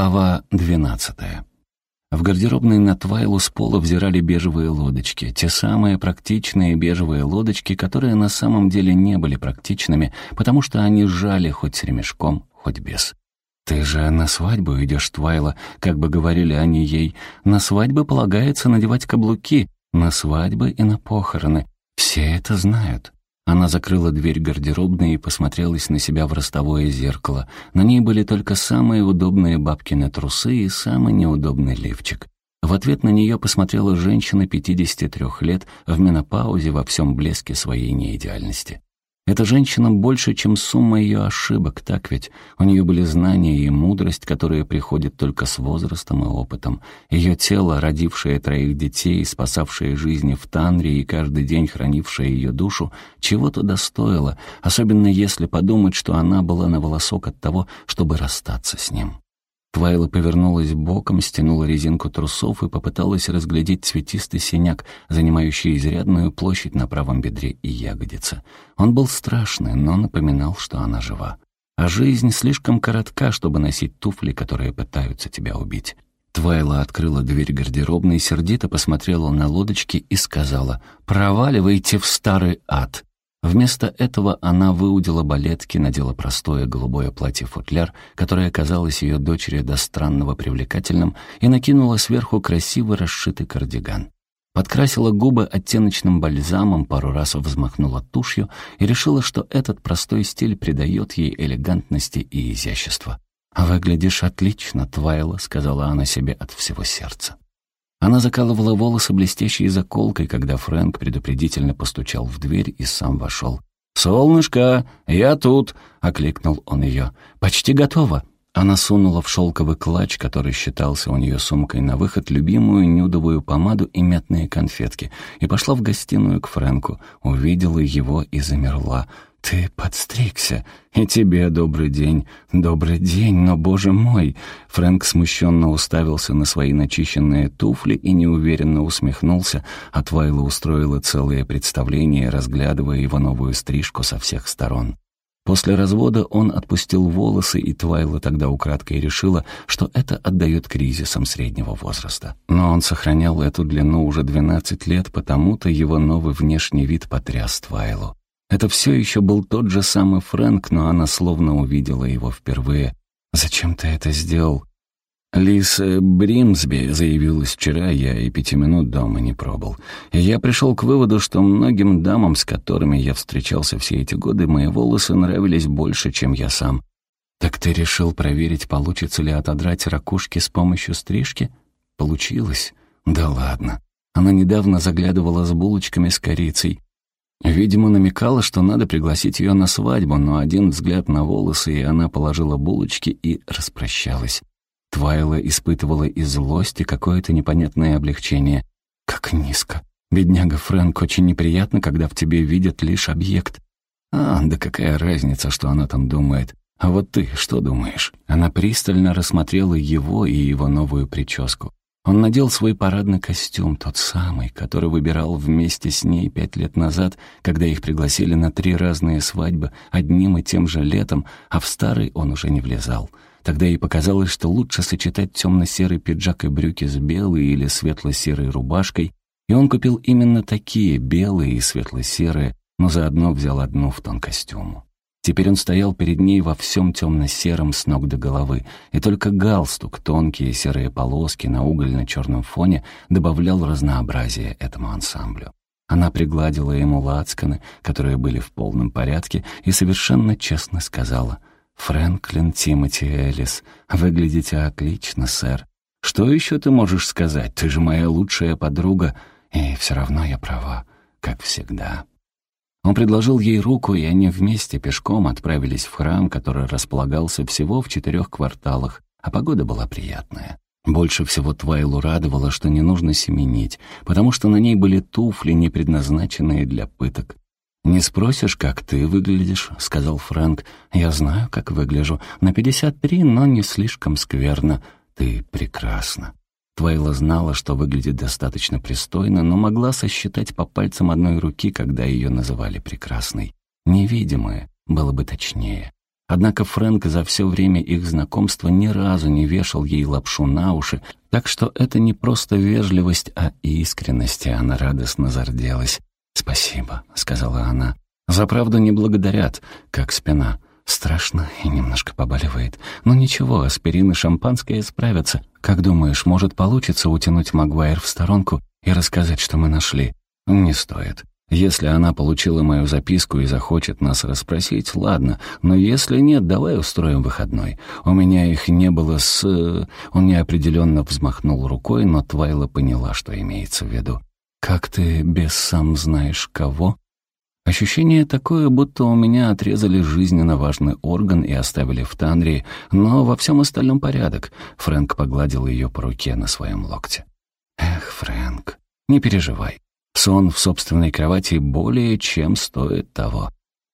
Глава двенадцатая. В гардеробной на Твайлу с пола взирали бежевые лодочки, те самые практичные бежевые лодочки, которые на самом деле не были практичными, потому что они сжали хоть с ремешком, хоть без. «Ты же на свадьбу идешь, Твайла», как бы говорили они ей. «На свадьбы полагается надевать каблуки, на свадьбы и на похороны. Все это знают». Она закрыла дверь гардеробной и посмотрелась на себя в ростовое зеркало. На ней были только самые удобные бабкины трусы и самый неудобный лифчик. В ответ на нее посмотрела женщина 53 лет в менопаузе во всем блеске своей неидеальности. Эта женщина больше, чем сумма ее ошибок, так ведь? У нее были знания и мудрость, которые приходят только с возрастом и опытом. Ее тело, родившее троих детей, спасавшее жизни в Танре и каждый день хранившее ее душу, чего-то достоило, особенно если подумать, что она была на волосок от того, чтобы расстаться с ним. Твайла повернулась боком, стянула резинку трусов и попыталась разглядеть цветистый синяк, занимающий изрядную площадь на правом бедре и ягодице. Он был страшный, но напоминал, что она жива. А жизнь слишком коротка, чтобы носить туфли, которые пытаются тебя убить. Твайла открыла дверь гардеробной, сердито посмотрела на лодочки и сказала «Проваливайте в старый ад!» Вместо этого она выудила балетки, надела простое голубое платье-футляр, которое казалось ее дочери до странного привлекательным, и накинула сверху красиво расшитый кардиган. Подкрасила губы оттеночным бальзамом, пару раз взмахнула тушью и решила, что этот простой стиль придает ей элегантности и изящества. «Выглядишь отлично, Твайла», — сказала она себе от всего сердца. Она закалывала волосы блестящей заколкой, когда Фрэнк предупредительно постучал в дверь и сам вошел. «Солнышко, я тут!» — окликнул он ее. «Почти готово!» Она сунула в шелковый клатч, который считался у нее сумкой на выход, любимую нюдовую помаду и мятные конфетки, и пошла в гостиную к Фрэнку, увидела его и замерла — «Ты подстригся. И тебе добрый день. Добрый день, но, боже мой!» Фрэнк смущенно уставился на свои начищенные туфли и неуверенно усмехнулся, а Твайла устроила целое представление, разглядывая его новую стрижку со всех сторон. После развода он отпустил волосы, и Твайла тогда украдкой решила, что это отдает кризисам среднего возраста. Но он сохранял эту длину уже 12 лет, потому-то его новый внешний вид потряс Твайлу. Это все еще был тот же самый Фрэнк, но она словно увидела его впервые. «Зачем ты это сделал?» «Лис э, Бримсби заявилась вчера, я и пяти минут дома не пробыл. И я пришел к выводу, что многим дамам, с которыми я встречался все эти годы, мои волосы нравились больше, чем я сам. Так ты решил проверить, получится ли отодрать ракушки с помощью стрижки? Получилось? Да ладно. Она недавно заглядывала с булочками с корицей. Видимо, намекала, что надо пригласить ее на свадьбу, но один взгляд на волосы, и она положила булочки и распрощалась. Твайла испытывала и злость, и какое-то непонятное облегчение. Как низко. Бедняга Фрэнк, очень неприятно, когда в тебе видят лишь объект. А, да какая разница, что она там думает. А вот ты что думаешь? Она пристально рассмотрела его и его новую прическу. Он надел свой парадный костюм, тот самый, который выбирал вместе с ней пять лет назад, когда их пригласили на три разные свадьбы одним и тем же летом, а в старый он уже не влезал. Тогда ей показалось, что лучше сочетать темно-серый пиджак и брюки с белой или светло-серой рубашкой, и он купил именно такие, белые и светло-серые, но заодно взял одну в тон костюму. Теперь он стоял перед ней во всем темно-сером с ног до головы, и только галстук, тонкие серые полоски на угольно-черном фоне добавлял разнообразие этому ансамблю. Она пригладила ему лацканы, которые были в полном порядке, и совершенно честно сказала «Фрэнклин Тимоти Элис, выглядите отлично, сэр. Что еще ты можешь сказать? Ты же моя лучшая подруга, и все равно я права, как всегда». Он предложил ей руку, и они вместе пешком отправились в храм, который располагался всего в четырех кварталах, а погода была приятная. Больше всего Твайлу радовало, что не нужно семенить, потому что на ней были туфли, не предназначенные для пыток. «Не спросишь, как ты выглядишь», — сказал Фрэнк. «Я знаю, как выгляжу. На пятьдесят три, но не слишком скверно. Ты прекрасна». Твайла знала, что выглядит достаточно пристойно, но могла сосчитать по пальцам одной руки, когда ее называли прекрасной. Невидимая, было бы точнее. Однако Фрэнк за все время их знакомства ни разу не вешал ей лапшу на уши, так что это не просто вежливость, а искренность, и она радостно зарделась. «Спасибо», — сказала она. «За правду не благодарят, как спина. Страшно и немножко побаливает. Но ничего, аспирин и шампанское справятся. Как думаешь, может получиться утянуть Магуайр в сторонку и рассказать, что мы нашли?» «Не стоит. Если она получила мою записку и захочет нас расспросить, ладно, но если нет, давай устроим выходной. У меня их не было с...» Он неопределенно взмахнул рукой, но Твайла поняла, что имеется в виду. «Как ты без сам знаешь кого?» Ощущение такое, будто у меня отрезали жизненно важный орган и оставили в Танрии, но во всем остальном порядок. Фрэнк погладил ее по руке на своем локте. «Эх, Фрэнк, не переживай. Сон в собственной кровати более чем стоит того.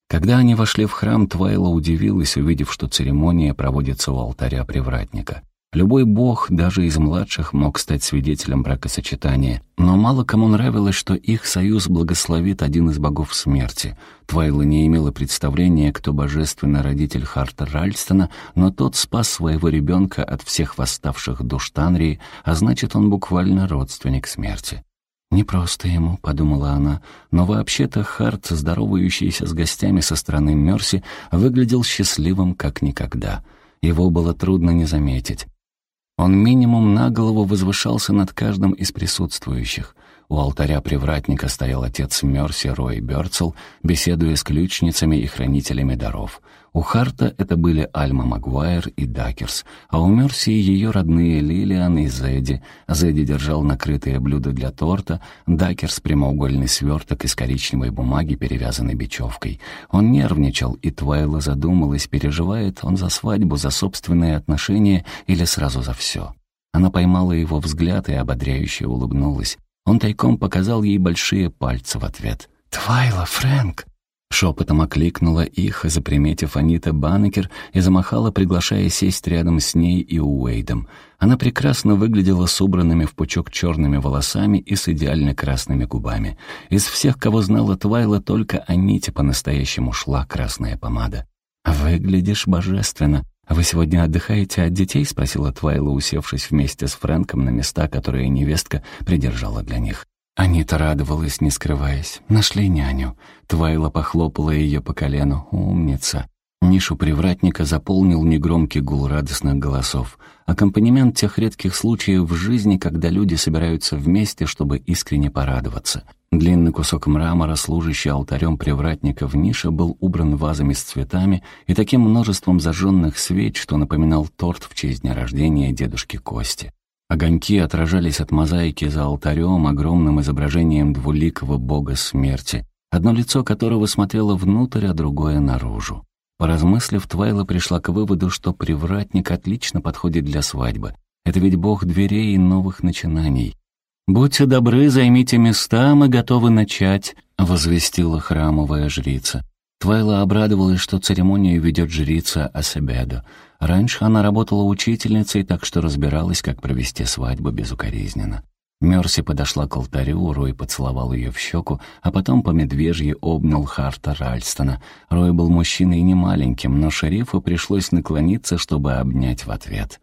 Когда они вошли в храм, Твайла удивилась, увидев, что церемония проводится у алтаря привратника. Любой бог, даже из младших, мог стать свидетелем бракосочетания, но мало кому нравилось, что их союз благословит один из богов смерти. Твайла не имела представления, кто божественный родитель Харта Ральстона, но тот спас своего ребенка от всех восставших душ Танрии, а значит, он буквально родственник смерти. «Не просто ему», — подумала она, но вообще-то Харт, здоровающийся с гостями со стороны Мерси, выглядел счастливым как никогда. Его было трудно не заметить. Он минимум на голову возвышался над каждым из присутствующих. У алтаря привратника стоял отец Мерси Рой Бёрцел, беседуя с ключницами и хранителями даров. У Харта это были Альма Магуайр и Дакерс, а у Мерси ее родные Лилиан и Зедди. Зедди держал накрытые блюда для торта, Дакерс — прямоугольный сверток из коричневой бумаги, перевязанной бечевкой. Он нервничал, и Твайла задумалась, переживает он за свадьбу, за собственные отношения или сразу за все. Она поймала его взгляд и ободряюще улыбнулась. Он тайком показал ей большие пальцы в ответ. «Твайла, Фрэнк!» Шепотом окликнула их, заприметив Анита Баннекер, и замахала, приглашая сесть рядом с ней и Уэйдом. Она прекрасно выглядела с убранными в пучок черными волосами и с идеально красными губами. Из всех, кого знала Твайла, только Аните по-настоящему шла красная помада. «Выглядишь божественно. Вы сегодня отдыхаете от детей?» — спросила Твайла, усевшись вместе с Фрэнком на места, которые невестка придержала для них. Анита радовалась, не скрываясь. Нашли няню. Твайла похлопала ее по колену. «Умница!» Нишу привратника заполнил негромкий гул радостных голосов. Аккомпанемент тех редких случаев в жизни, когда люди собираются вместе, чтобы искренне порадоваться. Длинный кусок мрамора, служащий алтарем привратника в нише, был убран вазами с цветами и таким множеством зажженных свеч, что напоминал торт в честь дня рождения дедушки Кости. Огоньки отражались от мозаики за алтарем, огромным изображением двуликого бога смерти, одно лицо которого смотрело внутрь, а другое наружу. Поразмыслив, Твайла пришла к выводу, что привратник отлично подходит для свадьбы. Это ведь бог дверей и новых начинаний. «Будьте добры, займите места, мы готовы начать», — возвестила храмовая жрица. Твайла обрадовалась, что церемонию ведет жрица Асебедо. Раньше она работала учительницей, так что разбиралась, как провести свадьбу безукоризненно. Мерси подошла к алтарю, Рой поцеловал ее в щеку, а потом по медвежьи обнял Харта Ральстона. Рой был мужчиной не маленьким, но шерифу пришлось наклониться, чтобы обнять в ответ.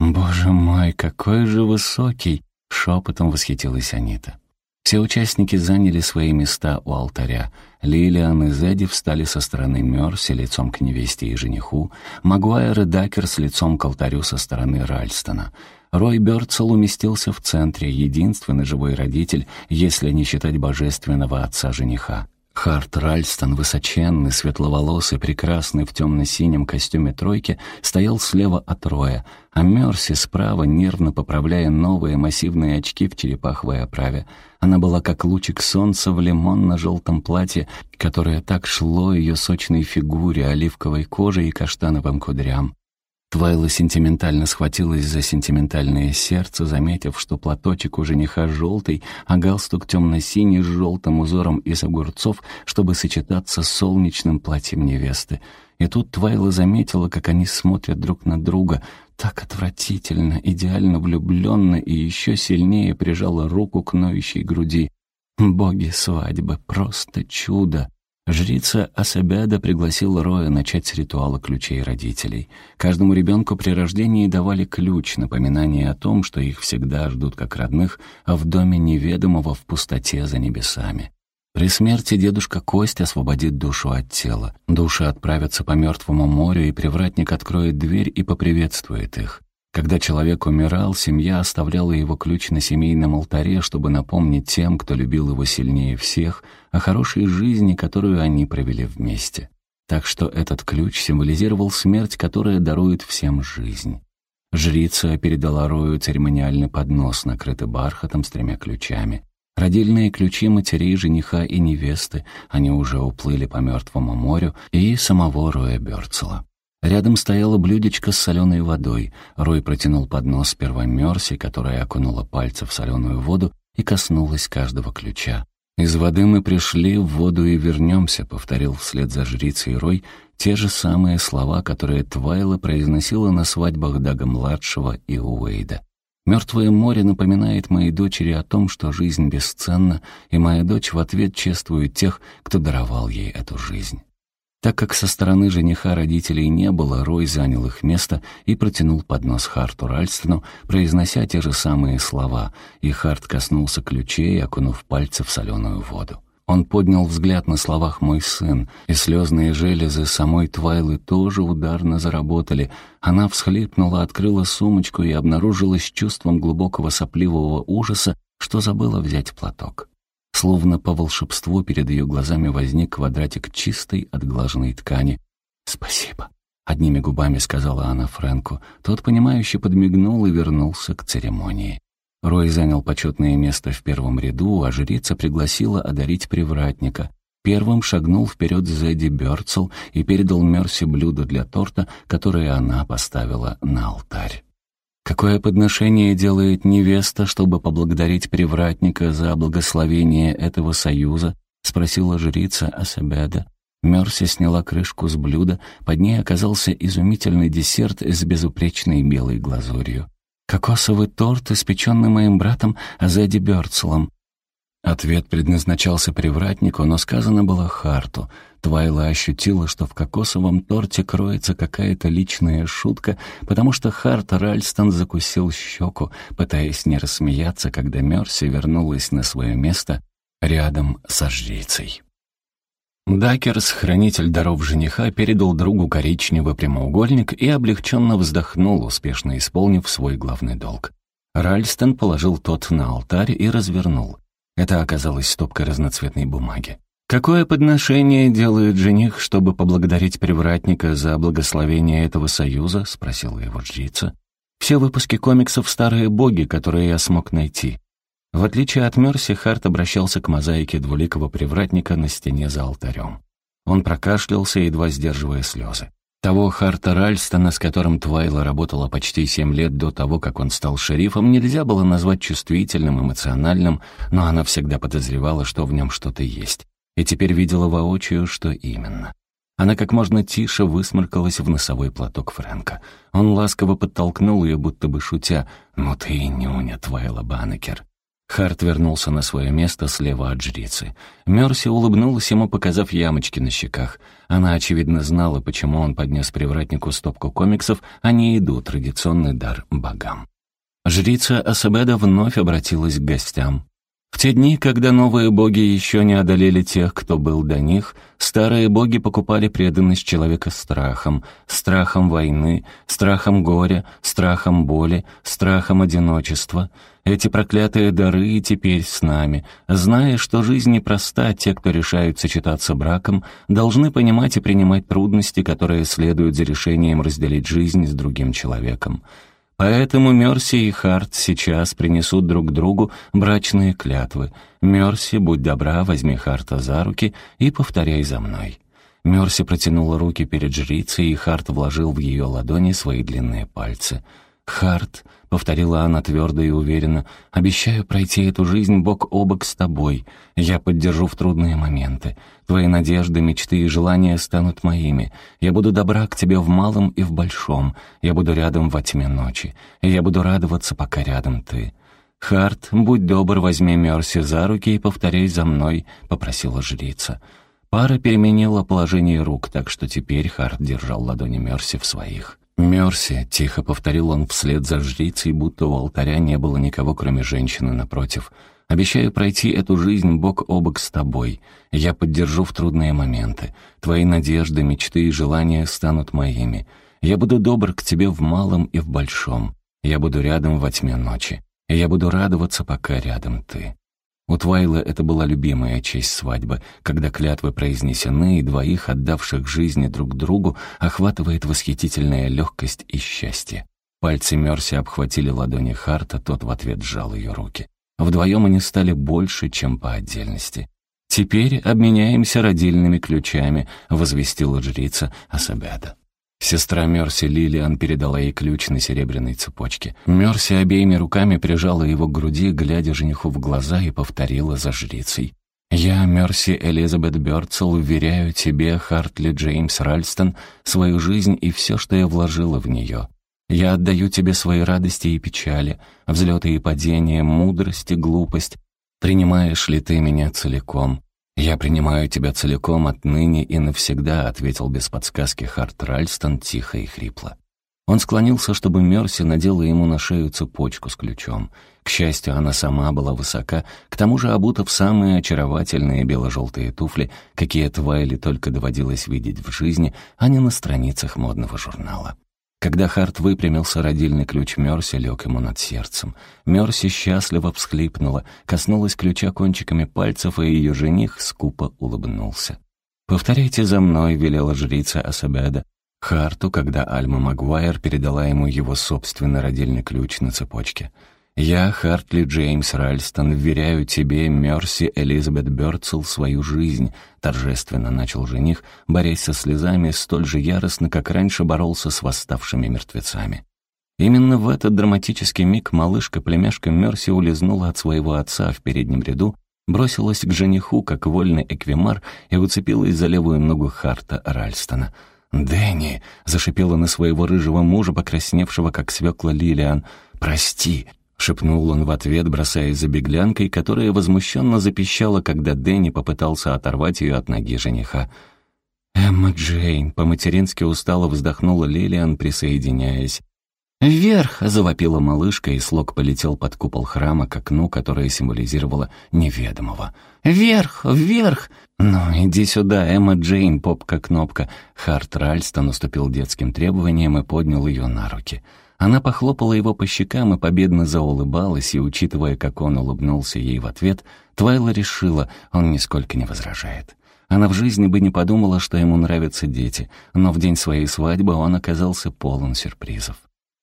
«Боже мой, какой же высокий!» — шепотом восхитилась Анита. Все участники заняли свои места у алтаря. Лилиан и Зедди встали со стороны Мерси лицом к невесте и жениху, Магуайр и Дакер с лицом к алтарю со стороны Ральстона. Рой Бёрцел уместился в центре, единственный живой родитель, если не считать божественного отца жениха. Харт Ральстон, высоченный, светловолосый, прекрасный в темно-синем костюме тройки, стоял слева от Роя, а Мерси справа, нервно поправляя новые массивные очки в черепаховой оправе. Она была как лучик солнца в лимонно-желтом платье, которое так шло ее сочной фигуре, оливковой коже и каштановым кудрям. Твайла сентиментально схватилась за сентиментальное сердце, заметив, что платочек у жениха желтый, а галстук темно-синий с желтым узором из огурцов, чтобы сочетаться с солнечным платьем невесты. И тут Твайла заметила, как они смотрят друг на друга, так отвратительно, идеально влюбленно и еще сильнее прижала руку к ноющей груди. Боги свадьбы, просто чудо! Жрица Асабяда пригласила Роя начать с ритуала ключей родителей. Каждому ребенку при рождении давали ключ, напоминание о том, что их всегда ждут как родных, а в доме неведомого в пустоте за небесами. При смерти дедушка Кость освободит душу от тела. Души отправятся по мертвому морю, и привратник откроет дверь и поприветствует их. Когда человек умирал, семья оставляла его ключ на семейном алтаре, чтобы напомнить тем, кто любил его сильнее всех, о хорошей жизни, которую они провели вместе. Так что этот ключ символизировал смерть, которая дарует всем жизнь. Жрица передала Рою церемониальный поднос, накрытый бархатом с тремя ключами. Родильные ключи матерей, жениха и невесты, они уже уплыли по Мертвому морю, и самого Роя Бёрцела. Рядом стояло блюдечко с соленой водой. Рой протянул поднос первой Мерси, которая окунула пальцы в соленую воду и коснулась каждого ключа. «Из воды мы пришли, в воду и вернемся», — повторил вслед за жрицей Рой те же самые слова, которые Твайла произносила на свадьбах Дага-младшего и Уэйда. «Мертвое море напоминает моей дочери о том, что жизнь бесценна, и моя дочь в ответ чествует тех, кто даровал ей эту жизнь». Так как со стороны жениха родителей не было, Рой занял их место и протянул поднос Харту Ральстону, произнося те же самые слова, и Харт коснулся ключей, окунув пальцы в соленую воду. Он поднял взгляд на словах «мой сын», и слезные железы самой Твайлы тоже ударно заработали. Она всхлипнула, открыла сумочку и обнаружила с чувством глубокого сопливого ужаса, что забыла взять платок. Словно по волшебству перед ее глазами возник квадратик чистой, отглаженной ткани. «Спасибо», — одними губами сказала она Фрэнку. Тот, понимающе подмигнул и вернулся к церемонии. Рой занял почетное место в первом ряду, а жрица пригласила одарить привратника. Первым шагнул вперед Зэдди Бёрцел и передал Мерси блюдо для торта, которое она поставила на алтарь. Какое подношение делает невеста, чтобы поблагодарить привратника за благословение этого союза? Спросила жрица Асабеда. Мерси сняла крышку с блюда, под ней оказался изумительный десерт с безупречной белой глазурью. «Кокосовый торт, испеченный моим братом Азеди Бёрцелом». Ответ предназначался привратнику, но сказано было Харту — Твайла ощутила, что в кокосовом торте кроется какая-то личная шутка, потому что Харт Ральстон закусил щеку, пытаясь не рассмеяться, когда Мерси вернулась на свое место рядом со жрицей. Дакерс, хранитель даров жениха, передал другу коричневый прямоугольник и облегченно вздохнул, успешно исполнив свой главный долг. Ральстон положил тот на алтарь и развернул. Это оказалось стопкой разноцветной бумаги. Какое подношение делает жених, чтобы поблагодарить привратника за благословение этого союза? спросила его жрица. Все выпуски комиксов «Старые боги», которые я смог найти. В отличие от Мерси, Харт обращался к мозаике двуликого привратника на стене за алтарем. Он прокашлялся, едва сдерживая слезы. Того Харта Ральстона, с которым Твайла работала почти семь лет до того, как он стал шерифом, нельзя было назвать чувствительным, эмоциональным, но она всегда подозревала, что в нем что-то есть и теперь видела воочию, что именно. Она как можно тише высморкалась в носовой платок Фрэнка. Он ласково подтолкнул ее, будто бы шутя. «Ну ты и нюня, Твайла Банекер». Харт вернулся на свое место слева от жрицы. Мерси улыбнулась ему, показав ямочки на щеках. Она, очевидно, знала, почему он поднес привратнику стопку комиксов, а не еду, традиционный дар богам. Жрица Асабеда вновь обратилась к гостям. В те дни, когда новые боги еще не одолели тех, кто был до них, старые боги покупали преданность человека страхом, страхом войны, страхом горя, страхом боли, страхом одиночества. Эти проклятые дары и теперь с нами. Зная, что жизнь непроста, те, кто решают сочетаться браком, должны понимать и принимать трудности, которые следуют за решением разделить жизнь с другим человеком. Поэтому Мерси и Харт сейчас принесут друг другу брачные клятвы. Мерси, будь добра, возьми Харта за руки и повторяй за мной». Мерси протянула руки перед жрицей, и Харт вложил в ее ладони свои длинные пальцы. «Харт», — повторила она твердо и уверенно, — «обещаю пройти эту жизнь бок о бок с тобой. Я поддержу в трудные моменты. Твои надежды, мечты и желания станут моими. Я буду добра к тебе в малом и в большом. Я буду рядом во тьме ночи. Я буду радоваться, пока рядом ты». «Харт, будь добр, возьми Мерси за руки и повторяй за мной», — попросила жрица. Пара переменила положение рук, так что теперь Харт держал ладони Мерси в своих. «Мерси», — тихо повторил он вслед за жрицей, будто у алтаря не было никого, кроме женщины напротив. «Обещаю пройти эту жизнь бок о бок с тобой. Я поддержу в трудные моменты. Твои надежды, мечты и желания станут моими. Я буду добр к тебе в малом и в большом. Я буду рядом во тьме ночи. Я буду радоваться, пока рядом ты». У Твайла это была любимая честь свадьбы, когда клятвы произнесены, и двоих, отдавших жизни друг другу, охватывает восхитительная легкость и счастье. Пальцы Мерси обхватили ладони Харта, тот в ответ сжал ее руки. Вдвоем они стали больше, чем по отдельности. «Теперь обменяемся родильными ключами», — возвестила жрица Асабята. Сестра Мерси Лилиан передала ей ключ на серебряной цепочке. Мерси обеими руками прижала его к груди, глядя жениху в глаза, и повторила за жрицей. «Я, Мерси Элизабет Бёрцел, уверяю тебе, Хартли Джеймс Ральстон, свою жизнь и все, что я вложила в нее. Я отдаю тебе свои радости и печали, взлеты и падения, мудрость и глупость. Принимаешь ли ты меня целиком? «Я принимаю тебя целиком отныне и навсегда», — ответил без подсказки Харт Ральстон тихо и хрипло. Он склонился, чтобы Мерси надела ему на шею цепочку с ключом. К счастью, она сама была высока, к тому же обута в самые очаровательные бело-желтые туфли, какие Твайли только доводилось видеть в жизни, а не на страницах модного журнала. Когда Харт выпрямился, родильный ключ Мерси лег ему над сердцем. Мерси счастливо всхлипнула, коснулась ключа кончиками пальцев, и ее жених скупо улыбнулся. «Повторяйте за мной», — велела жрица Асабеда. Харту, когда Альма Магуайр передала ему его собственный родильный ключ на цепочке — «Я, Хартли Джеймс Ральстон, вверяю тебе, Мерси Элизабет Бёрцел, свою жизнь», — торжественно начал жених, борясь со слезами столь же яростно, как раньше боролся с восставшими мертвецами. Именно в этот драматический миг малышка-племяшка Мерси улизнула от своего отца в переднем ряду, бросилась к жениху, как вольный эквимар, и уцепилась за левую ногу Харта Ральстона. «Дэнни!» — зашипела на своего рыжего мужа, покрасневшего, как свекла Лилиан. «Прости!» — шепнул он в ответ, бросаясь за беглянкой, которая возмущенно запищала, когда Дэнни попытался оторвать ее от ноги жениха. «Эмма Джейн!» — по-матерински устало вздохнула Лилиан, присоединяясь. «Вверх!» — завопила малышка, и слог полетел под купол храма к окну, которое символизировало неведомого. «Вверх! Вверх!» «Ну, иди сюда, Эмма Джейн, попка-кнопка!» Харт Ральстон уступил детским требованиям и поднял ее на руки. Она похлопала его по щекам и победно заулыбалась, и, учитывая, как он улыбнулся ей в ответ, Твайла решила, он нисколько не возражает. Она в жизни бы не подумала, что ему нравятся дети, но в день своей свадьбы он оказался полон сюрпризов.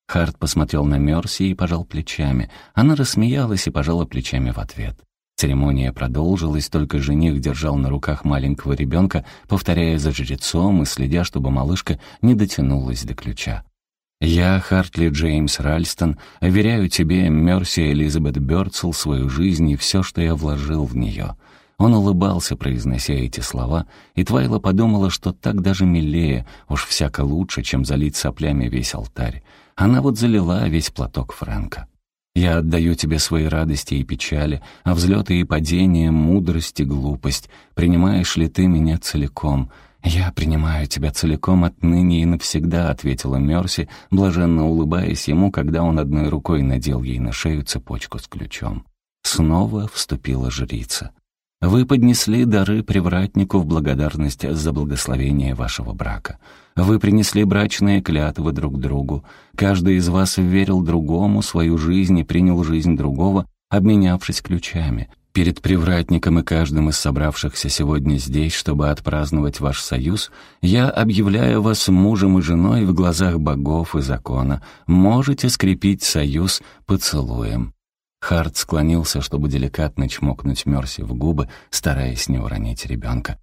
Харт посмотрел на Мерси и пожал плечами. Она рассмеялась и пожала плечами в ответ. Церемония продолжилась, только жених держал на руках маленького ребенка, повторяя за жрецом и следя, чтобы малышка не дотянулась до ключа. «Я, Хартли Джеймс Ральстон, уверяю тебе, Мерси Элизабет Бёрдсел, свою жизнь и все, что я вложил в нее». Он улыбался, произнося эти слова, и Твайла подумала, что так даже милее, уж всяко лучше, чем залить соплями весь алтарь. Она вот залила весь платок Фрэнка. «Я отдаю тебе свои радости и печали, а взлеты и падения, мудрость и глупость. Принимаешь ли ты меня целиком?» «Я принимаю тебя целиком отныне и навсегда», — ответила Мерси, блаженно улыбаясь ему, когда он одной рукой надел ей на шею цепочку с ключом. Снова вступила жрица. «Вы поднесли дары привратнику в благодарность за благословение вашего брака. Вы принесли брачные клятвы друг другу. Каждый из вас верил другому свою жизнь и принял жизнь другого, обменявшись ключами. Перед привратником и каждым из собравшихся сегодня здесь, чтобы отпраздновать ваш союз, я объявляю вас мужем и женой в глазах богов и закона. Можете скрепить союз поцелуем». Харт склонился, чтобы деликатно чмокнуть Мерси в губы, стараясь не уронить ребенка.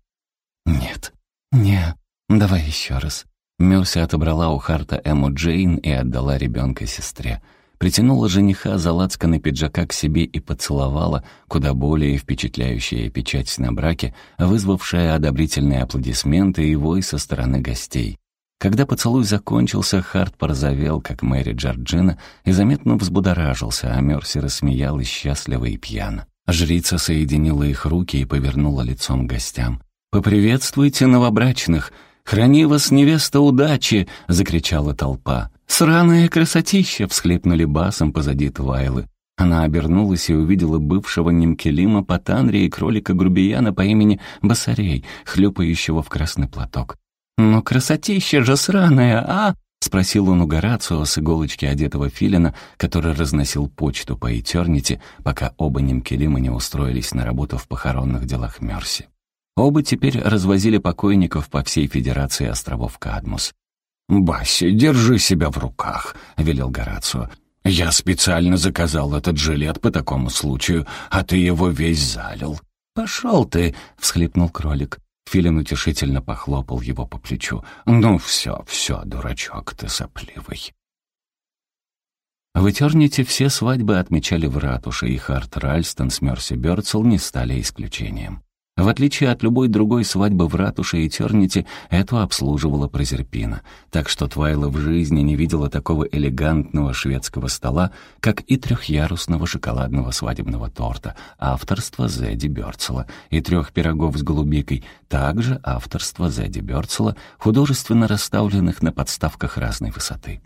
«Нет, не, давай еще раз». Мерси отобрала у Харта Эму Джейн и отдала ребенка сестре притянула жениха за лацканы пиджака к себе и поцеловала, куда более впечатляющая печать на браке, вызвавшая одобрительные аплодисменты и вой со стороны гостей. Когда поцелуй закончился, Харт порозовел, как Мэри Джорджина, и заметно взбудоражился, а Мерси рассмеялась счастливо и пьяно. Жрица соединила их руки и повернула лицом к гостям. «Поприветствуйте новобрачных! Храни вас, невеста, удачи!» — закричала толпа. «Сраное красотища!» — всхлипнули басом позади Твайлы. Она обернулась и увидела бывшего Немкелима Патанри и кролика-грубияна по имени Басарей, хлюпающего в красный платок. «Ну, красотища же сраная, а!» — спросил он у Горацио с иголочки одетого филина, который разносил почту по Этернити, пока оба Немкелима не устроились на работу в похоронных делах Мерси. Оба теперь развозили покойников по всей Федерации островов Кадмус. «Басси, держи себя в руках», — велел Горацио. «Я специально заказал этот жилет по такому случаю, а ты его весь залил». «Пошел ты!» — всхлипнул кролик. Филин утешительно похлопал его по плечу. «Ну все, все, дурачок ты сопливый». В Этерните все свадьбы отмечали в ратуше, и Харт Ральстон с Мерси Бёрцел не стали исключением. В отличие от любой другой свадьбы в ратуше и Тернити, эту обслуживала Прозерпина, так что Твайла в жизни не видела такого элегантного шведского стола, как и трехъярусного шоколадного свадебного торта, авторства Зэдди Бёрцела, и трех пирогов с голубикой, также авторства Зэдди Бёрцела, художественно расставленных на подставках разной высоты.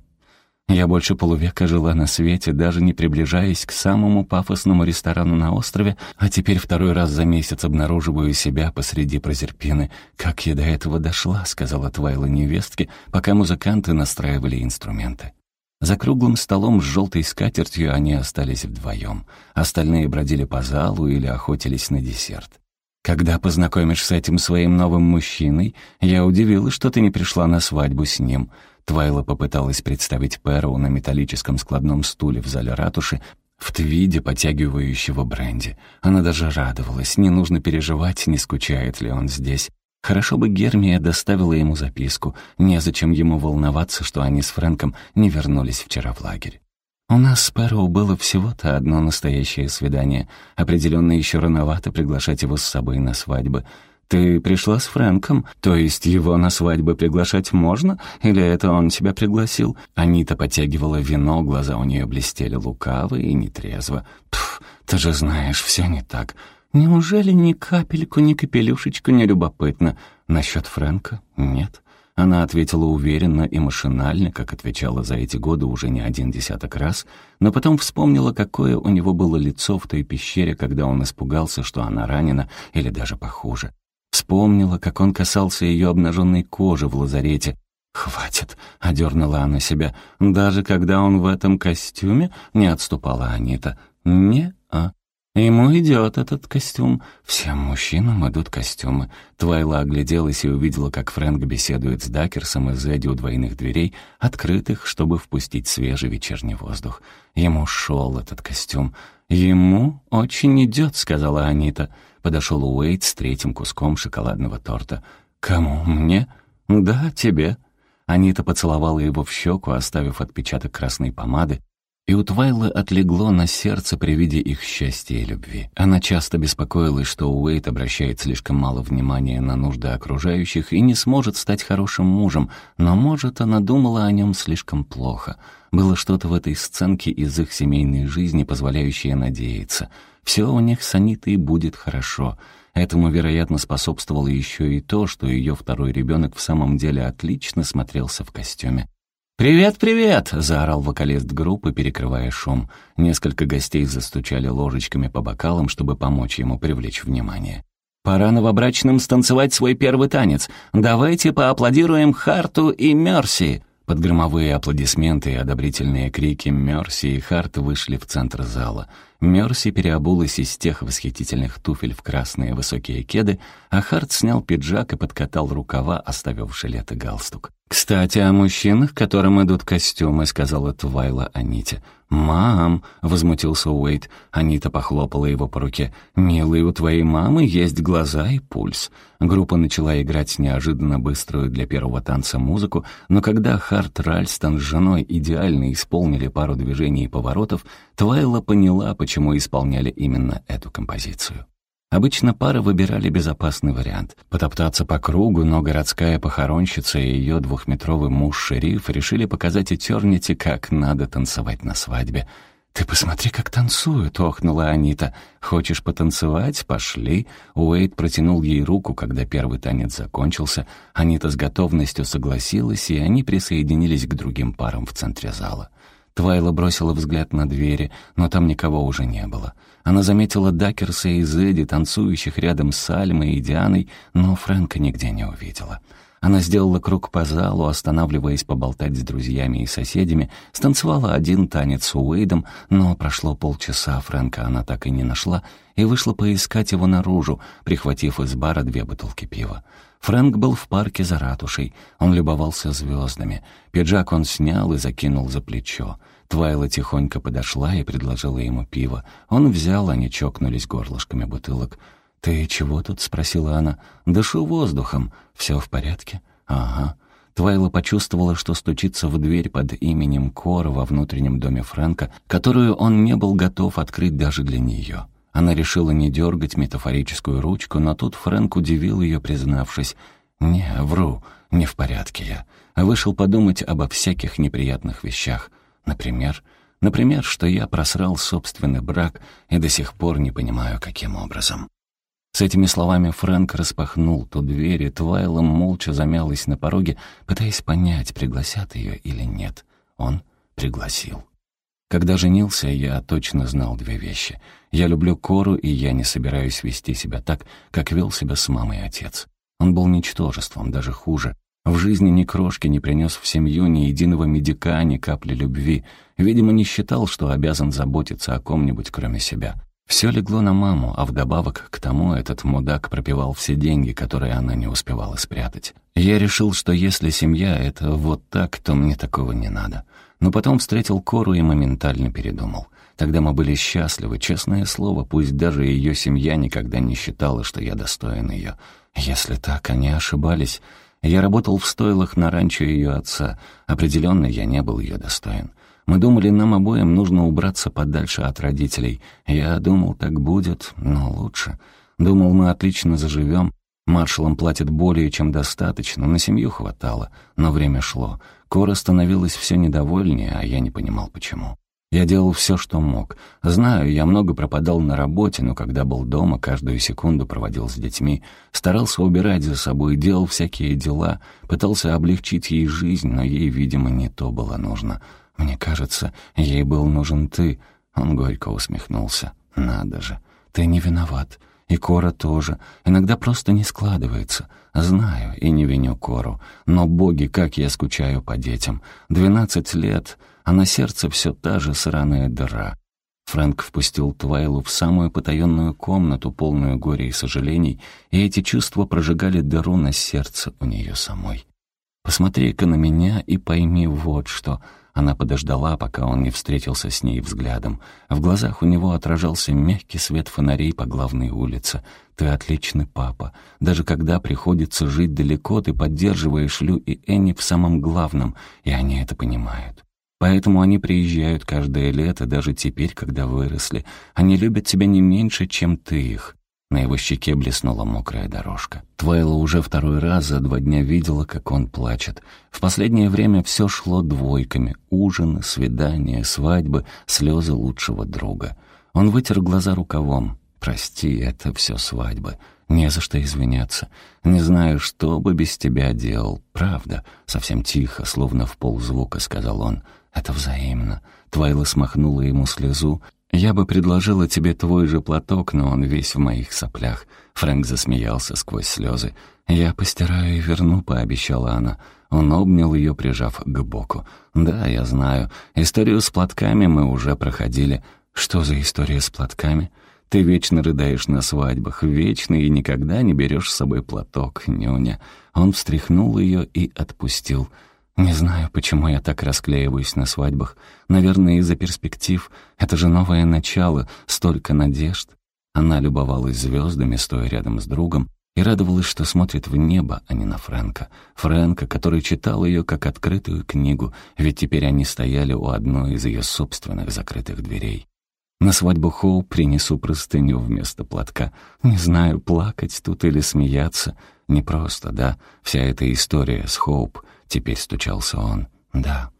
Я больше полувека жила на свете, даже не приближаясь к самому пафосному ресторану на острове, а теперь второй раз за месяц обнаруживаю себя посреди Прозерпины. «Как я до этого дошла», — сказала Твайла невестке, пока музыканты настраивали инструменты. За круглым столом с желтой скатертью они остались вдвоем. Остальные бродили по залу или охотились на десерт. Когда познакомишься с этим своим новым мужчиной, я удивилась, что ты не пришла на свадьбу с ним. Твайла попыталась представить Пэроу на металлическом складном стуле в зале ратуши, в твиде, потягивающего бренди. Она даже радовалась, не нужно переживать, не скучает ли он здесь. Хорошо бы Гермия доставила ему записку, незачем ему волноваться, что они с Фрэнком не вернулись вчера в лагерь. У нас с Пэроу было всего-то одно настоящее свидание. Определенно еще рановато приглашать его с собой на свадьбы. «Ты пришла с Фрэнком? То есть его на свадьбы приглашать можно? Или это он тебя пригласил?» Анита потягивала вино, глаза у нее блестели лукаво и нетрезво. «Пф, ты же знаешь, все не так. Неужели ни капельку, ни капелюшечку не любопытно? Насчет Фрэнка? Нет». Она ответила уверенно и машинально, как отвечала за эти годы уже не один десяток раз, но потом вспомнила, какое у него было лицо в той пещере, когда он испугался, что она ранена, или даже похуже. Вспомнила, как он касался ее обнаженной кожи в лазарете. «Хватит», — одернула она себя. «Даже когда он в этом костюме?» — не отступала Анита. «Не-а». «Ему идет этот костюм. Всем мужчинам идут костюмы». Твайла огляделась и увидела, как Фрэнк беседует с Дакерсом из Эдди у двойных дверей, открытых, чтобы впустить свежий вечерний воздух. Ему шел этот костюм. «Ему очень идет», — сказала Анита. Подошел Уэйт с третьим куском шоколадного торта. «Кому? Мне?» «Да, тебе». Анита поцеловала его в щеку, оставив отпечаток красной помады, и у Твайлы отлегло на сердце при виде их счастья и любви. Она часто беспокоилась, что Уэйт обращает слишком мало внимания на нужды окружающих и не сможет стать хорошим мужем, но, может, она думала о нем слишком плохо. Было что-то в этой сценке из их семейной жизни, позволяющее надеяться. Все у них с Анитой будет хорошо. Этому, вероятно, способствовало еще и то, что ее второй ребенок в самом деле отлично смотрелся в костюме. «Привет, привет!» — заорал вокалист группы, перекрывая шум. Несколько гостей застучали ложечками по бокалам, чтобы помочь ему привлечь внимание. «Пора новобрачным станцевать свой первый танец. Давайте поаплодируем Харту и Мерси!» Под громовые аплодисменты и одобрительные крики Мерси и Харт вышли в центр зала — Мерси переобулась из тех восхитительных туфель в красные высокие кеды, а Харт снял пиджак и подкатал рукава, оставив жилет и галстук. «Кстати, о мужчинах, которым идут костюмы», — сказала Твайла Аните. «Мам!» — возмутился Уэйт. Анита похлопала его по руке. «Милый, у твоей мамы есть глаза и пульс». Группа начала играть неожиданно быструю для первого танца музыку, но когда Харт Ральстон с женой идеально исполнили пару движений и поворотов, Твайла поняла, почему исполняли именно эту композицию. Обычно пары выбирали безопасный вариант — потоптаться по кругу, но городская похоронщица и ее двухметровый муж-шериф решили показать Этернити, как надо танцевать на свадьбе. «Ты посмотри, как танцуют!» — охнула Анита. «Хочешь потанцевать? Пошли!» Уэйд протянул ей руку, когда первый танец закончился. Анита с готовностью согласилась, и они присоединились к другим парам в центре зала. Твайла бросила взгляд на двери, но там никого уже не было. Она заметила Дакерса и Зэдди, танцующих рядом с Альмой и Дианой, но Фрэнка нигде не увидела. Она сделала круг по залу, останавливаясь поболтать с друзьями и соседями, станцевала один танец с Уэйдом, но прошло полчаса, Фрэнка она так и не нашла, и вышла поискать его наружу, прихватив из бара две бутылки пива. Фрэнк был в парке за ратушей, он любовался звездами. Пиджак он снял и закинул за плечо. Твайла тихонько подошла и предложила ему пиво. Он взял, они чокнулись горлышками бутылок. «Ты чего тут?» — спросила она. «Дышу воздухом. Все в порядке?» «Ага». Твайла почувствовала, что стучится в дверь под именем Кора во внутреннем доме Фрэнка, которую он не был готов открыть даже для нее. Она решила не дергать метафорическую ручку, но тут Фрэнк удивил ее, признавшись, «Не, вру, не в порядке я. Вышел подумать обо всяких неприятных вещах. Например, например, что я просрал собственный брак и до сих пор не понимаю, каким образом». С этими словами Фрэнк распахнул ту дверь, и Твайла молча замялась на пороге, пытаясь понять, пригласят ее или нет. Он пригласил. Когда женился, я точно знал две вещи. Я люблю Кору, и я не собираюсь вести себя так, как вел себя с мамой отец. Он был ничтожеством, даже хуже. В жизни ни крошки не принес в семью ни единого медика, ни капли любви. Видимо, не считал, что обязан заботиться о ком-нибудь, кроме себя. Все легло на маму, а вдобавок к тому этот мудак пропивал все деньги, которые она не успевала спрятать. Я решил, что если семья — это вот так, то мне такого не надо. Но потом встретил Кору и моментально передумал. Тогда мы были счастливы, честное слово, пусть даже ее семья никогда не считала, что я достоин ее. Если так, они ошибались. Я работал в стойлах на ранчо ее отца. Определенно, я не был ее достоин. Мы думали, нам обоим нужно убраться подальше от родителей. Я думал, так будет, но лучше. Думал, мы отлично заживем. Маршалам платят более чем достаточно, на семью хватало. Но время шло. Кора становилась все недовольнее, а я не понимал, почему. Я делал все, что мог. Знаю, я много пропадал на работе, но когда был дома, каждую секунду проводил с детьми, старался убирать за собой, делал всякие дела, пытался облегчить ей жизнь, но ей, видимо, не то было нужно. «Мне кажется, ей был нужен ты». Он горько усмехнулся. «Надо же, ты не виноват. И Кора тоже. Иногда просто не складывается. Знаю и не виню Кору. Но, боги, как я скучаю по детям. Двенадцать лет, а на сердце все та же сраная дыра». Фрэнк впустил Твайлу в самую потаенную комнату, полную горя и сожалений, и эти чувства прожигали дыру на сердце у нее самой. «Посмотри-ка на меня и пойми вот что. Она подождала, пока он не встретился с ней взглядом. В глазах у него отражался мягкий свет фонарей по главной улице. «Ты отличный папа. Даже когда приходится жить далеко, ты поддерживаешь Лю и Энни в самом главном, и они это понимают. Поэтому они приезжают каждое лето, даже теперь, когда выросли. Они любят тебя не меньше, чем ты их. На его щеке блеснула мокрая дорожка. Твайла уже второй раз за два дня видела, как он плачет. В последнее время все шло двойками. Ужины, свидания, свадьбы, слезы лучшего друга. Он вытер глаза рукавом. «Прости, это все свадьбы. Не за что извиняться. Не знаю, что бы без тебя делал. Правда». Совсем тихо, словно в ползвука, сказал он. «Это взаимно». Твайла смахнула ему слезу, «Я бы предложила тебе твой же платок, но он весь в моих соплях». Фрэнк засмеялся сквозь слезы. «Я постираю и верну», — пообещала она. Он обнял ее, прижав к боку. «Да, я знаю. Историю с платками мы уже проходили». «Что за история с платками?» «Ты вечно рыдаешь на свадьбах, вечно и никогда не берешь с собой платок, нюня». Он встряхнул ее и отпустил. Не знаю, почему я так расклеиваюсь на свадьбах. Наверное, из-за перспектив. Это же новое начало, столько надежд. Она любовалась звездами, стоя рядом с другом, и радовалась, что смотрит в небо, а не на Фрэнка. Фрэнка, который читал ее как открытую книгу, ведь теперь они стояли у одной из ее собственных закрытых дверей. На свадьбу Хоу принесу простыню вместо платка. Не знаю, плакать тут или смеяться. Непросто, да, вся эта история с Хоуп — Теперь стучался он. «Да.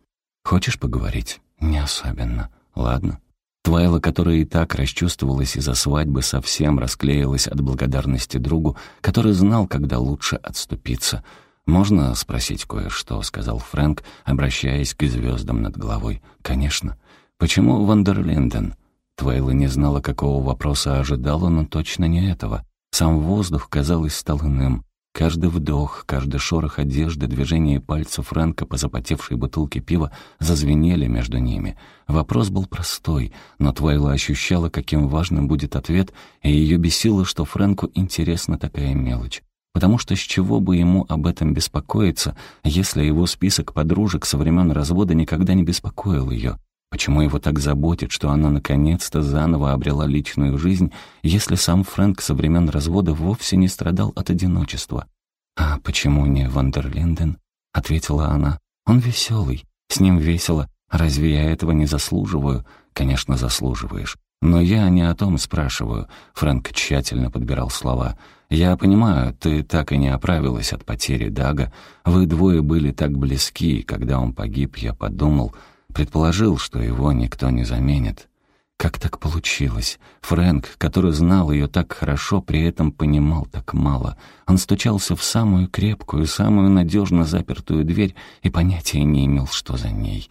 Хочешь поговорить?» «Не особенно. Ладно». Твайла, которая и так расчувствовалась из-за свадьбы, совсем расклеилась от благодарности другу, который знал, когда лучше отступиться. «Можно спросить кое-что?» — сказал Фрэнк, обращаясь к звездам над головой. «Конечно. Почему Вандерлинден?» Твайла не знала, какого вопроса ожидала, но точно не этого. Сам воздух, казалось, стал иным. Каждый вдох, каждый шорох одежды, движение пальцев Фрэнка по запотевшей бутылке пива зазвенели между ними. Вопрос был простой, но Твайла ощущала, каким важным будет ответ, и ее бесило, что Фрэнку интересна такая мелочь. Потому что с чего бы ему об этом беспокоиться, если его список подружек со времен развода никогда не беспокоил ее? Почему его так заботит, что она наконец-то заново обрела личную жизнь, если сам Фрэнк со времен развода вовсе не страдал от одиночества? «А почему не Вандерлинден?» — ответила она. «Он веселый, с ним весело. Разве я этого не заслуживаю?» «Конечно, заслуживаешь. Но я не о том спрашиваю». Фрэнк тщательно подбирал слова. «Я понимаю, ты так и не оправилась от потери Дага. Вы двое были так близки, когда он погиб, я подумал...» Предположил, что его никто не заменит. Как так получилось? Фрэнк, который знал ее так хорошо, при этом понимал так мало. Он стучался в самую крепкую, самую надежно запертую дверь и понятия не имел, что за ней.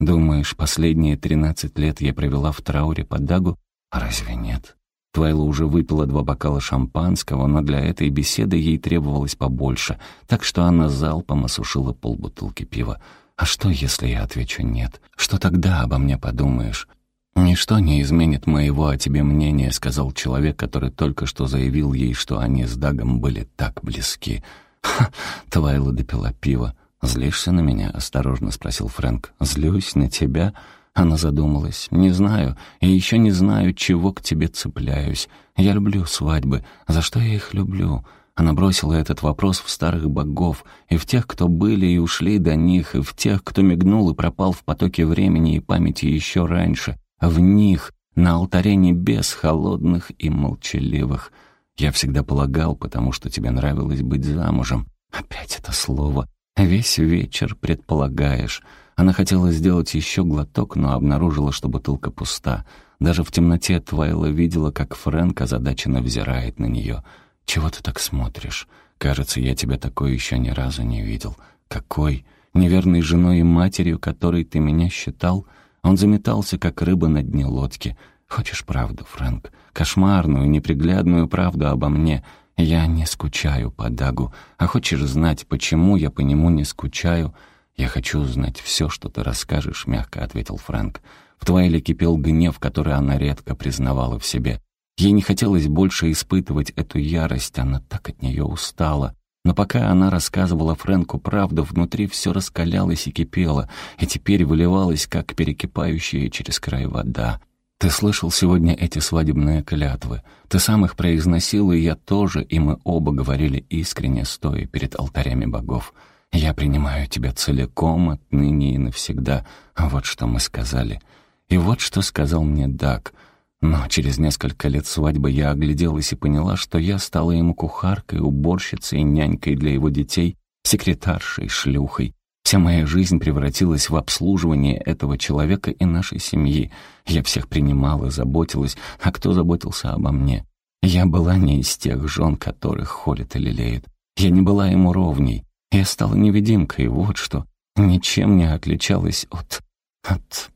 Думаешь, последние тринадцать лет я провела в трауре под Дагу? Разве нет? Твайла уже выпила два бокала шампанского, но для этой беседы ей требовалось побольше, так что она залпом осушила полбутылки пива. А что, если я отвечу «нет»? Что тогда обо мне подумаешь? «Ничто не изменит моего о тебе мнения», — сказал человек, который только что заявил ей, что они с Дагом были так близки. «Ха!» — Твайла допила пиво. «Злишься на меня?» — осторожно спросил Фрэнк. «Злюсь на тебя?» Она задумалась. «Не знаю, и еще не знаю, чего к тебе цепляюсь. Я люблю свадьбы. За что я их люблю? Она бросила этот вопрос в старых богов, и в тех, кто были и ушли до них, и в тех, кто мигнул и пропал в потоке времени и памяти еще раньше, в них, на алтаре небес, холодных и молчаливых. Я всегда полагал, потому что тебе нравилось быть замужем. Опять это слово. Весь вечер предполагаешь. Она хотела сделать еще глоток, но обнаружила, что бутылка пуста. Даже в темноте Твайла видела, как Фрэнк озадаченно взирает на нее — «Чего ты так смотришь? Кажется, я тебя такой еще ни разу не видел. Какой? Неверной женой и матерью, которой ты меня считал?» Он заметался, как рыба на дне лодки. «Хочешь правду, Фрэнк? Кошмарную, неприглядную правду обо мне?» «Я не скучаю по Дагу. А хочешь знать, почему я по нему не скучаю?» «Я хочу знать все, что ты расскажешь», — мягко ответил Фрэнк. В Твайле кипел гнев, который она редко признавала в себе. Ей не хотелось больше испытывать эту ярость, она так от нее устала. Но пока она рассказывала Фрэнку правду, внутри все раскалялось и кипело, и теперь выливалось, как перекипающая через край вода. «Ты слышал сегодня эти свадебные клятвы? Ты сам их произносил, и я тоже, и мы оба говорили искренне, стоя перед алтарями богов. Я принимаю тебя целиком, отныне и навсегда. Вот что мы сказали. И вот что сказал мне Дак — но через несколько лет свадьбы я огляделась и поняла, что я стала ему кухаркой, уборщицей, нянькой для его детей, секретаршей, шлюхой. Вся моя жизнь превратилась в обслуживание этого человека и нашей семьи. Я всех принимала, заботилась, а кто заботился обо мне? Я была не из тех жен, которых холят и лелеют. Я не была ему ровней. Я стала невидимкой, вот что. Ничем не отличалась от... от...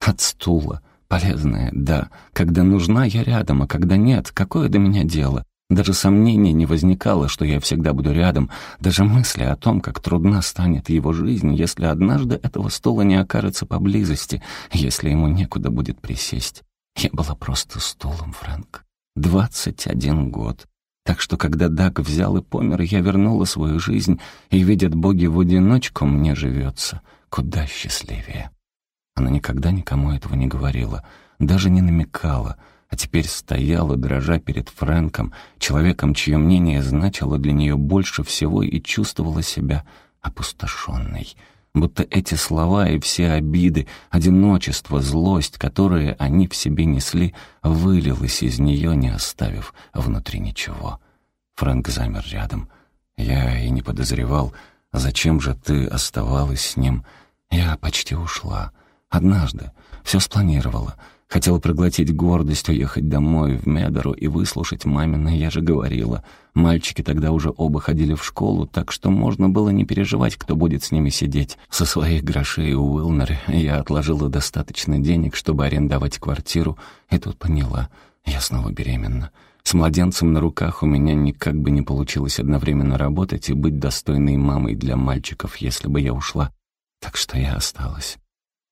от стула. Полезная, да. Когда нужна, я рядом, а когда нет, какое до меня дело? Даже сомнений не возникало, что я всегда буду рядом. Даже мысли о том, как трудна станет его жизнь, если однажды этого стола не окажется поблизости, если ему некуда будет присесть. Я была просто стулом, Фрэнк. Двадцать один год. Так что, когда Даг взял и помер, я вернула свою жизнь, и, видят боги, в одиночку мне живется куда счастливее. Она никогда никому этого не говорила, даже не намекала, а теперь стояла, дрожа перед Фрэнком, человеком, чье мнение значило для нее больше всего и чувствовала себя опустошенной. Будто эти слова и все обиды, одиночество, злость, которые они в себе несли, вылилось из нее, не оставив внутри ничего. Фрэнк замер рядом. Я и не подозревал, зачем же ты оставалась с ним. Я почти ушла. Однажды. Все спланировала. Хотел проглотить гордость, уехать домой, в Медору и выслушать мамина, я же говорила. Мальчики тогда уже оба ходили в школу, так что можно было не переживать, кто будет с ними сидеть. Со своих грошей у Уилнер я отложила достаточно денег, чтобы арендовать квартиру, и тут поняла, я снова беременна. С младенцем на руках у меня никак бы не получилось одновременно работать и быть достойной мамой для мальчиков, если бы я ушла. Так что я осталась.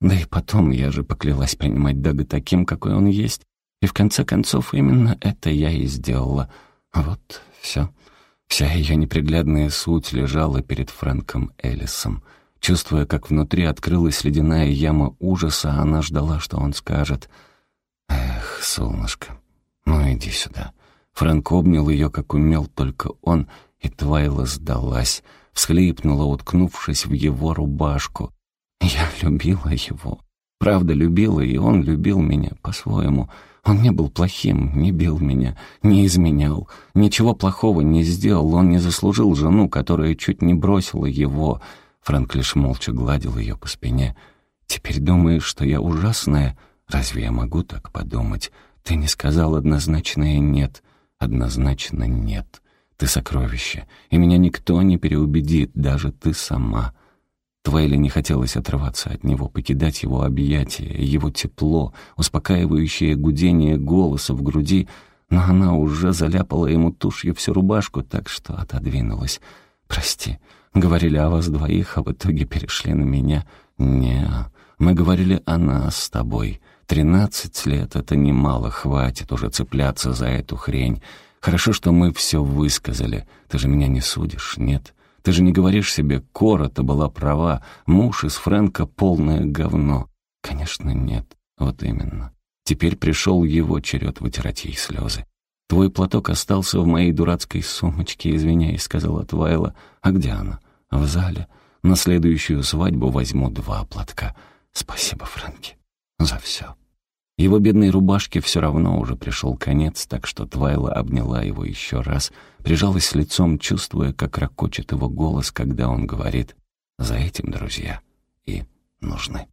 Да и потом я же поклялась принимать Дага таким, какой он есть. И в конце концов именно это я и сделала. Вот все. Вся ее неприглядная суть лежала перед Фрэнком Эллисом. Чувствуя, как внутри открылась ледяная яма ужаса, она ждала, что он скажет. «Эх, солнышко, ну иди сюда». Фрэнк обнял ее, как умел только он, и Твайла сдалась, всхлипнула, уткнувшись в его рубашку. Я любила его. Правда, любила, и он любил меня по-своему. Он не был плохим, не бил меня, не изменял. Ничего плохого не сделал, он не заслужил жену, которая чуть не бросила его. Фрэнк лишь молча гладил ее по спине. «Теперь думаешь, что я ужасная? Разве я могу так подумать? Ты не сказал однозначное «нет». Однозначно нет. Ты сокровище, и меня никто не переубедит, даже ты сама. Твайли не хотелось отрываться от него, покидать его объятия, его тепло, успокаивающее гудение голоса в груди, но она уже заляпала ему тушью всю рубашку, так что отодвинулась. «Прости, говорили о вас двоих, а в итоге перешли на меня. Не, мы говорили о нас с тобой. Тринадцать лет — это немало, хватит уже цепляться за эту хрень. Хорошо, что мы все высказали. Ты же меня не судишь, нет? Ты же не говоришь себе, Кора-то была права, муж из Фрэнка полное говно. Конечно, нет. Вот именно. Теперь пришел его черед вытирать ей слезы. «Твой платок остался в моей дурацкой сумочке, извиняюсь», — сказала Твайла. «А где она?» «В зале. На следующую свадьбу возьму два платка. Спасибо, Фрэнки» за все. Его бедной рубашке все равно уже пришел конец, так что Твайла обняла его еще раз, прижалась лицом, чувствуя, как ракочет его голос, когда он говорит «За этим, друзья, и нужны».